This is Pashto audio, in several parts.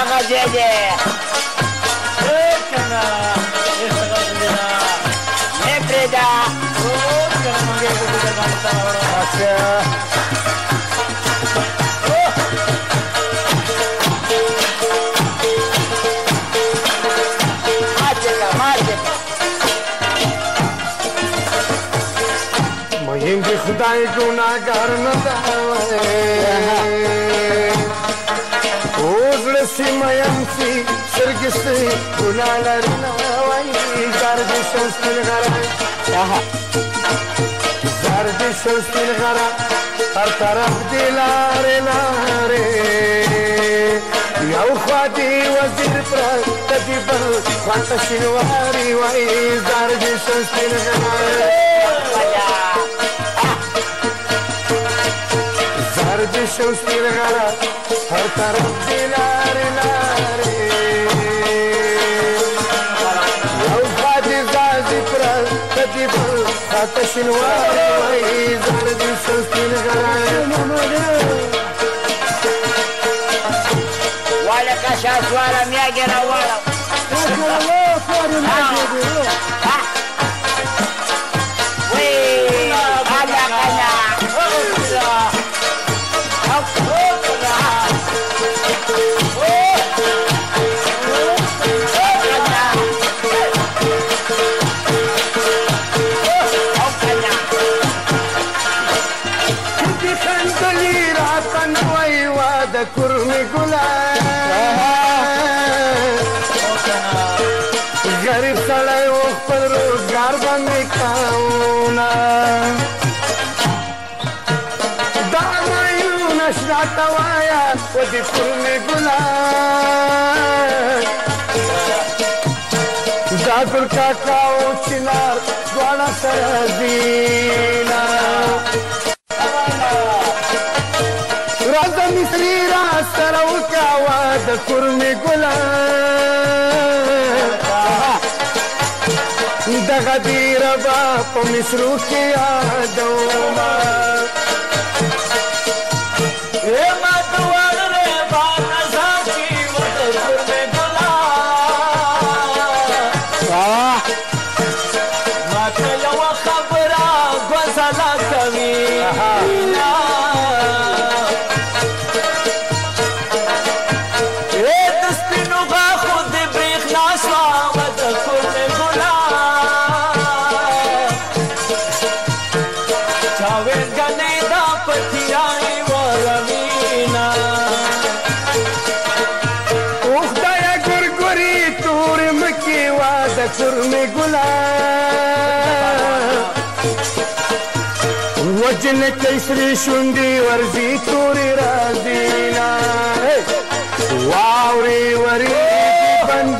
Sama Jeje. Ekana. Ekana. Nepreda. Oh, kana mage ko kuda ganta hora. Acha. खुदाई गुनागार न दावे சிமயம்சி சிறுகிசு குணாளர் زردی شستیل غرا زردی شستیل غرا هر طرف دی لارې لارې یو خوا دی وزیر پرته دی بل خوا ته شینواري وایي زردی شستیل غرا الجيش وسير غلا هرت ربي ناري ناري لو فادي زازي فرز فدي بل فاتش نواري ويزار الجيش وسير غلا ولك شاس ولا مياجر د کورمې ګله غریب سړی و خپل روزګار باندې کاونه دا مایونه شدا ته وایه و د کورمې ګله زاګر کاکا او چنار دواړه سره دینه راځه مصری را سره وکاوه د کورمې ګله دغه دې ربا په مصرو کې یادومه कसुर में गुला वजन कैसरी शुंडी वर्जी राजी ना वावरी वरी बंद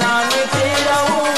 नाम तेरा